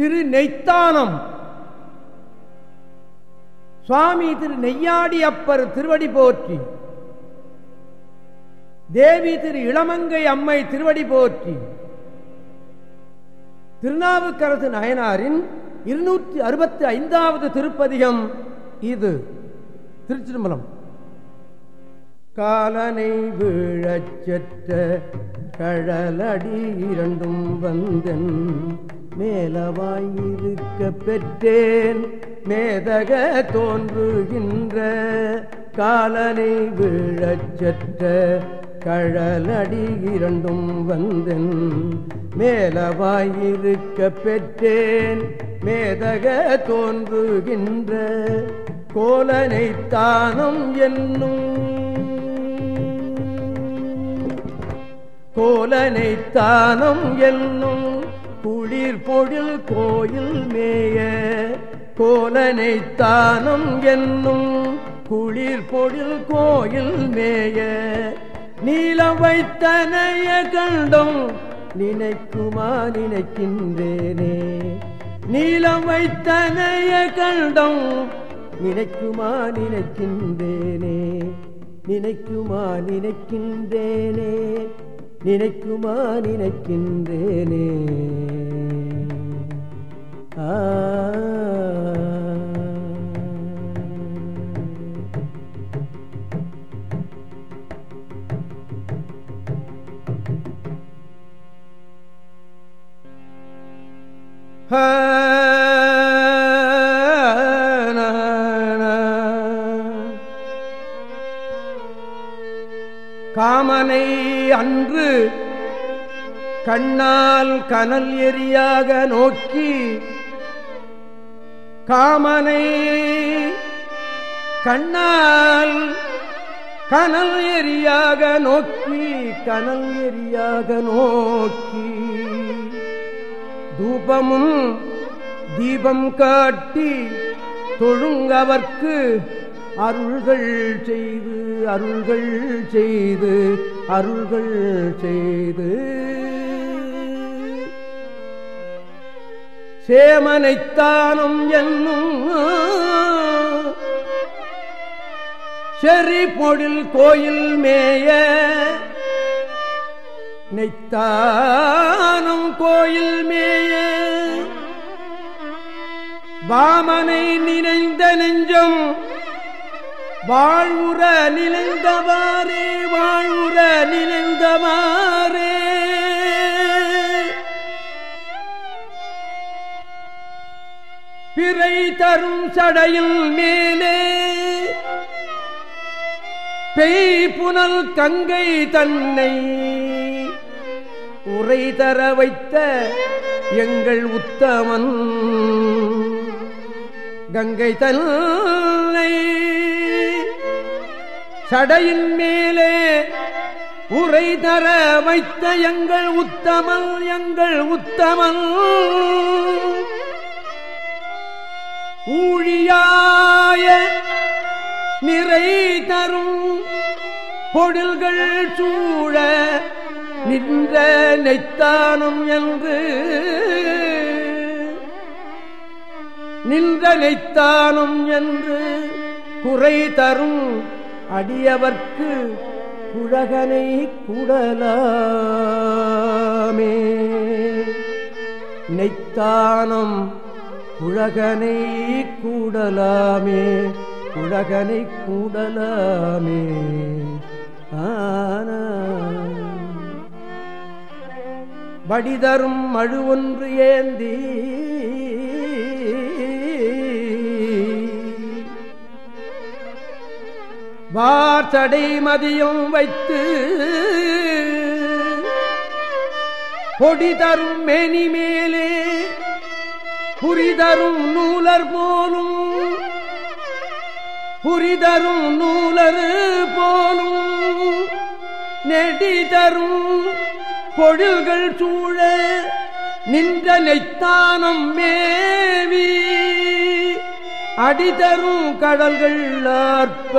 திரு நெய்த்தானம் சுவாமி திரு நெய்யாடி அப்பர் திருவடி போற்றி. தேவி திரு இளமங்கை அம்மை திருவடி போற்றி. திருநாவுக்கரசு நயனாரின் இருநூற்றி அறுபத்தி ஐந்தாவது திருப்பதிகம் இது. திருச்சிதம்பரம் காலனை வீழச்சற்ற கழலடி இரண்டும் வந்தன். மேலவாயிருக்க பெற்றேன் மேதக தோன்றுகின்ற. காலனை வீழச்சற்ற கழலடி இரண்டும் வந்தன். மேலவாயிருக்க பெற்றேன் மேதக தோன்றுகின்ற. கோலனை தானம் என்னும் கோலனை தானம் என்னும் குளிர் பொழில் கோயில் மேய. கோலனை தானம் என்னும் குளிர் பொழில் கோயில் மேய. நீலம் வைத்தனைய கண்டும் நினைக்குமா நினைக்கின்றேனே. நீலம் வைத்தனைய கண்டும் நினைக்குமா நினைக்கின்றேனே. நினைக்குமா நினைக்கின்றேனே. நினைக்குமா நினைக்கின்றேனே. ஆ. காமனை கண்ணால் கனல் எரியாக நோக்கி காமனை கண்ணால் கனல் எரியாக நோக்கி கனல் எரியாக நோக்கி. தூபமும் தீபம் காட்டி தொழுங்கவர்க்கு அருள்கள் செய்து அருள்கள் செய்து அருள்கள் செய்து. சேமனைத்தானும் என்னும் செறி பொழில் கோயில் மேய நெய்த்தானும் கோயில் மேய. வாமனை நினைந்த நெஞ்சம் வாழ்வுற நினைந்தவாரே வாழ்வுற நினைந்தவாரே தரும் சடையில் மேலே பெய் புனல் கங்கை தன்னை உரை தர வைத்த எங்கள் உத்தமன். கங்கை தன்னை சடையின் மேலே உரை தர வைத்த எங்கள் உத்தமல் எங்கள் உத்தமல் ஊழியாய நிறை தரும் பொழில்கள் சூழ நின்ற நெய்த்தானும் என்று. நின்ற நெய்த்தானும் என்று குறை தரும் அடியவர்க்கு குழகனை குடலாமே. நெய்த்தானம் குழகனை கூடலாமே குழகனை கூடலாமே. ஆன. வடிதரும் மழு ஒன்று ஏந்தி வார்த்தடை மதியம் வைத்து பொடி தரும் மேனி மேலே புரிதரும் நூலர் போலும். புரிதரும் நூலர் போலும். நெடி தரும் பொழில்கள் சூழ நின்ற நெத்தானம் மேவி. அடிதரும் கடல்கள் ஆர்ப்ப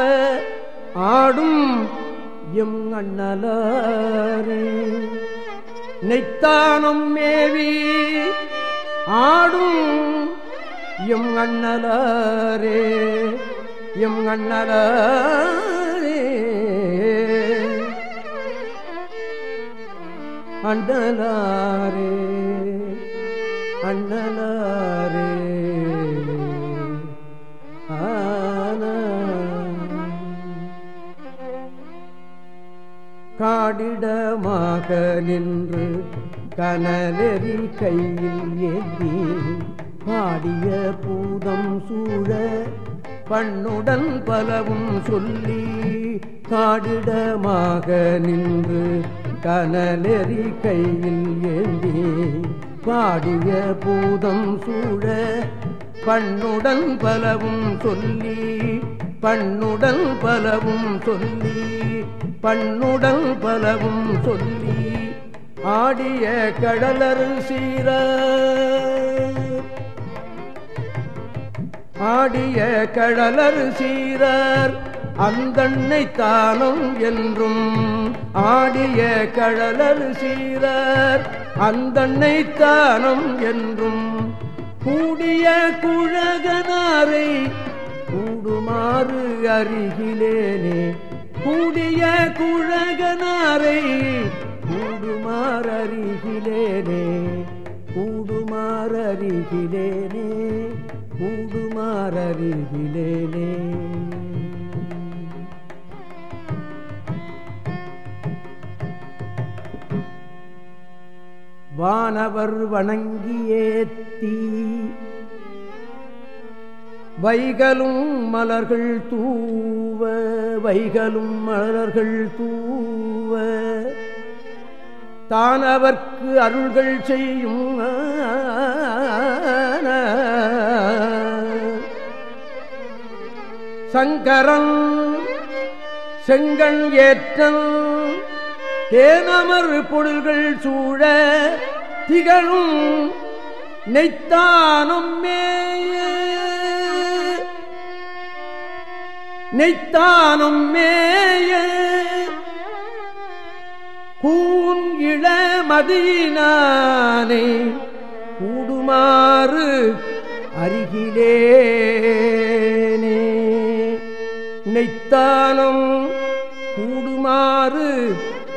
ஆடும் எம் அண்ணலாறு. நெத்தானம் மேவி ஆடும். M அண்ணலரே M அண்ணலரே. அண்ணலாரே அண்ணலாரே. காடிடமாக நின்று கனலெறி கையில் ஏந்தி பாடிய பூதம் சூழ பண்ணுடன் பலவும் சொல்லி காடிடமாக நின்று கனலெறி கையில் ஏந்தி பாடிய பூதம் சூழ பண்ணுடன் பலவும் சொல்லி பண்ணுடன் பலவும் சொல்லி பண்ணுடன் பலவும் சொல்லி ஆடிய கடலரு சீர ஆடிய கடலரு சீரர். அந்தன்னை தானும் என்றும் ஆடிய கடலரு சீரர். அந்தன்னை தானும் என்றும் கூடிய குழகனாரை கூடுமாறு அருகிலேனே கூடிய குழகனாரை கூடுமாறருகிலேனே கூடுமாறருகிலேனே கூடுமாறருகிலேனே. வானவர் வணங்கியேத்தி வைகளும் மலர்கள் தூவ வைகளும் மலர்கள் தூவ தான் அவர்க்கு அருள்கள் செய்யும் சங்கரன் செங்கண் ஏற்றன் தேனமர் பொருள்கள் சூழ திகழும் நெய்த்தானும் மேய. நெய்த்தானும் மேய. கூன் இளமதியினானே கூடுமாறு அருகிலேனே நெய்த்தானம் கூடுமாறு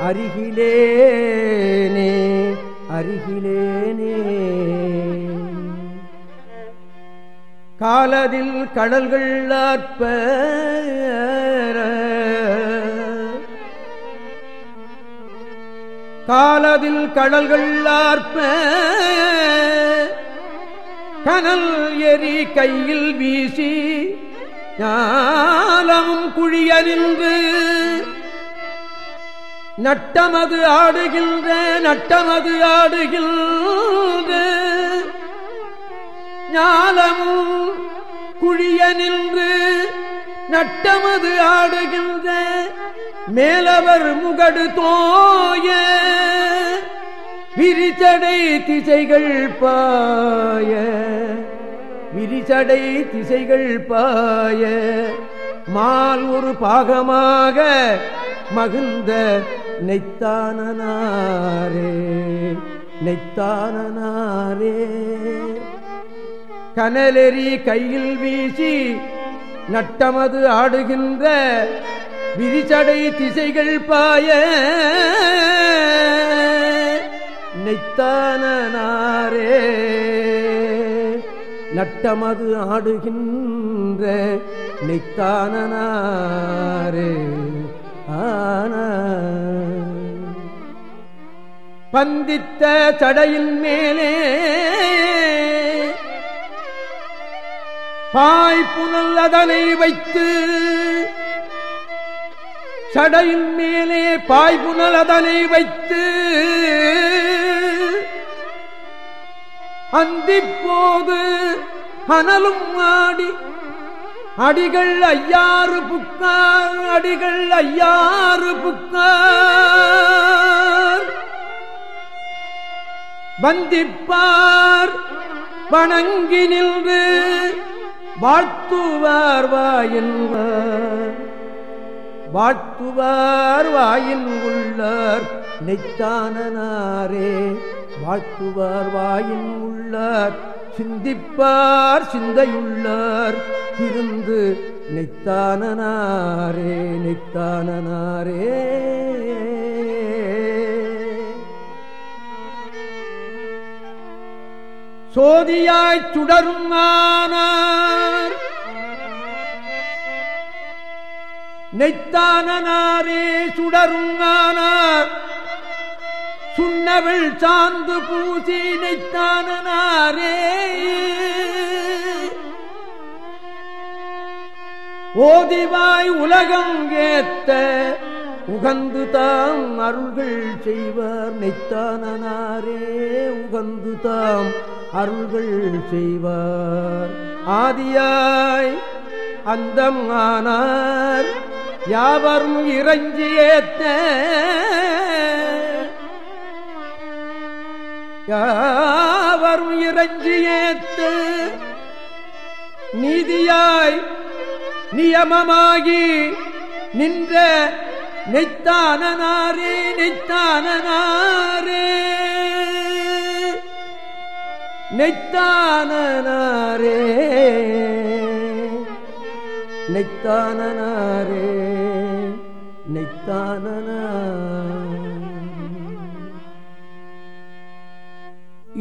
அருகிலேனே அருகிலேனே காலதில் கடல்கள் ஆற்ப காலதில் கடல்கள் ஆர்ப்ப கனல் எரி கையில் வீசி ஞாலமும் குழிய நின்று நட்டமது ஆடுகின்ற நட்டமது ஆடுகின்ற ஞாலமும் குழிய நின்று நட்டமது ஆடுகின்ற மேலவர் முகடு தோய விரிச்சடை திசைகள் பாய விரிச்சடை திசைகள் பாய. மால் ஒரு பாகமாக மகிழ்ந்த நெய்த்தானனாரே நெய்த்தானனாரே. கனலெறி கையில் வீசி நட்டமது ஆடுகின்ற விரிச்சடை திசைகள் பாய நெய்த்தானனாரே நட்டமது ஆடுகின்ற நெய்த்தானனாரே ஆன. பந்தித்த சடையின் மேலே பாய்ப்புனல் அதனை வைத்து சடையின் மேலே பாய்புனல் அதனை வைத்து அந்திப்போது அனலும் ஆடி அடிகள் ஐயாறு புக்கார் அடிகள் ஐயாறு புக்கார். வந்திப்பார் வணங்கி நின்று வாழ்த்துவார் வாயின்வார் வாழ்த்துவார் வாயின் உள்ளார். நெய்த்தானனாரே வாழ்த்துவார் வாயின் உள்ளார். சிந்திப்பார் சிந்தையுள்ளார். திருந்து நெத்தானனாரே நெத்தானனாரே சோதியாய்ச் சுடரும் ஆனார் நெத்தானனாரே சுடரும் ஆனார் சுண்ணவள் சாந்து பூசி நெய்த்தானே ஓதிவாய் உலகம் கேத்த உகந்து தாம் அருள்கள் செய்வார் நெத்தானனாரே உகந்து தாம் அருள்கள் செய்வார். ஆதியாய் அந்தம் ஆனார் யாவரும் இறஞ்சி ஏத்த யாவரும் இறஞ்சி ஏத்த நீதியாய் நியமமாகி நின்ற நெத்தானனாரே நெத்தானனாரே நெத்தானனாரே நெத்தானனாரே நெத்தானனார்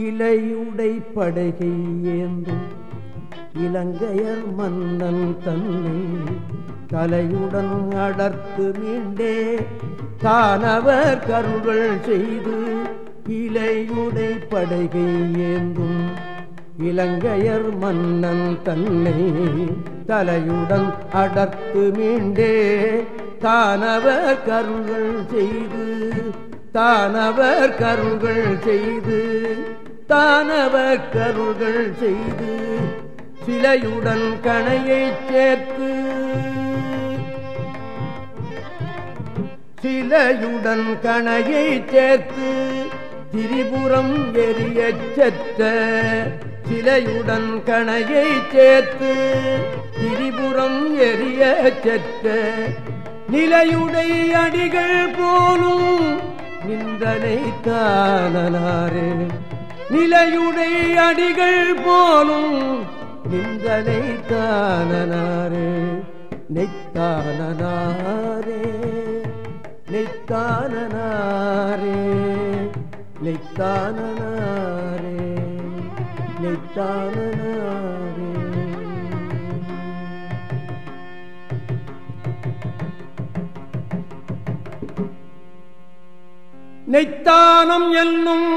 இலையுடை படகை ஏந்தும் இலங்கையர் மன்னன் தன்னை கலையுடன் அடர்த்து மீண்டே தானவர் கருள்கள் செய்து இலையுடை படைகை ஏந்தும். இலங்கையர் மன்னன் தன்னை தலையுடன் அடர்த்து மீண்டே தானவர் கருள்கள் செய்து தானவர் கருள்கள் செய்து தானவர் கருள்கள் செய்து சிலையுடன் கணையைச் சேர்த்து சிலையுடன் கணையை சேர்த்து திரிபுரம் எரியச் செத்த சிலையுடன் கணையை சேர்த்து திரிபுரம் எரிய செத்த நிலையுடை அடிகள் போலும் நிந்தனை தானனாரே நிலையுடை அடிகள் போலும் நிந்தனை தானனாரே நெத்தானனாரே நெத்தானனாரே நெத்தானனாரே நெத்தானனாரே நெய்த்தானம் என்னும்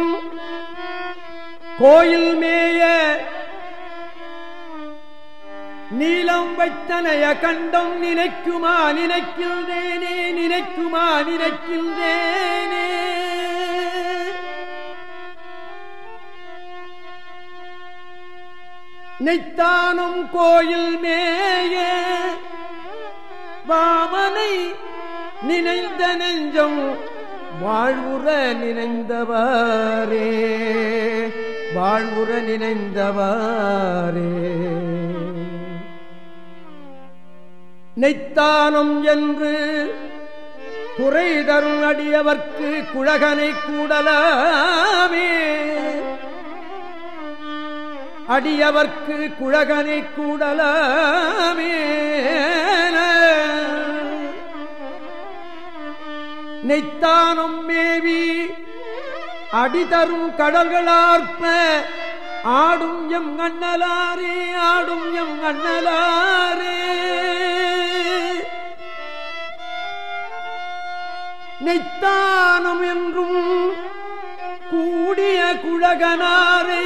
கோயில் மேய நீலம் வைத்தனைய கண்டம் நினைக்குமா? நினைக்கின்றேனே நினைக்குமா? நினைக்கின்றேனே. நெய்த்தானும் கோயில் மேய வாமனை நினைந்த நெஞ்சம் வாழ்வுற நினைந்தவாரே வாழ்வுற நினைந்தவாரே. நெய்த்தானம் என்று குறை தரும் அடியவர்க்கு குழகனை கூடலாமே. அடியவர்க்கு குழகனை கூடலாமே. நெய்த்தானம் மேவி அடிதரும் கடல்களார்ப்ப ஆடும் எம் அண்ணலாரே ஆடும் எம் அண்ணலாரே நெய்த்தானம் என்றும் கூடிய குழகனாரை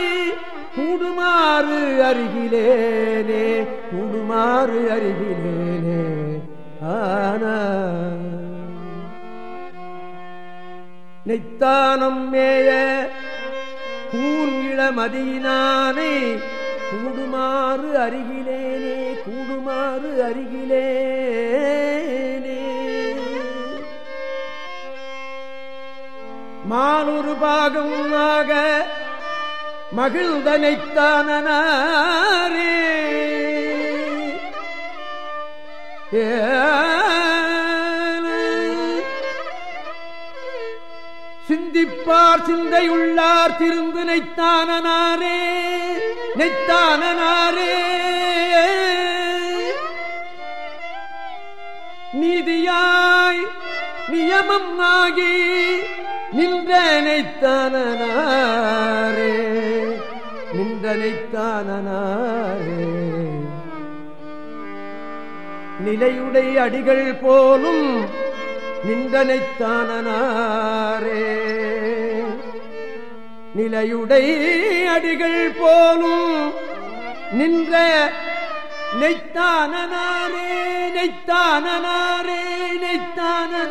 கூடுமாறு அருகிலேனே கூடுமாறு அருகிலேனே. ஆன நெய்த்தானம் மேய கூன் இளமதியினானே கூடுமாறு அருகிலேனே கூடுமாறு அருகிலே. மானொரு பாகம் ஆக மகிழ்ந்தனைத்தானே சிந்திப்பார் நினைப்பார் சிந்தையுள்ளார் திருந்து நைத்தானே நெய்த்தானனாரே நீதியாய் நியமம் ஆகி நின்றனைத்தானே நின்றனைத்தானே நிலையுடை அடிகள் போலும் நின்றனைத்தானே நிலையுடை அடிகள் போலும் நின்ற நெய்த்தானே நெய்த்தானே நெய்த்தானே